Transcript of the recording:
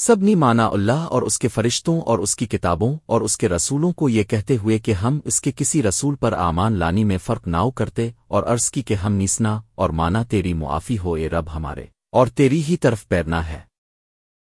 سب نے مانا اللہ اور اس کے فرشتوں اور اس کی کتابوں اور اس کے رسولوں کو یہ کہتے ہوئے کہ ہم اس کے کسی رسول پر آمان لانی میں فرق ناؤ کرتے اور عرض کی کہ ہم نیسنا اور مانا تیری معافی ہو اے رب ہمارے اور تیری ہی طرف پیرنا ہے۔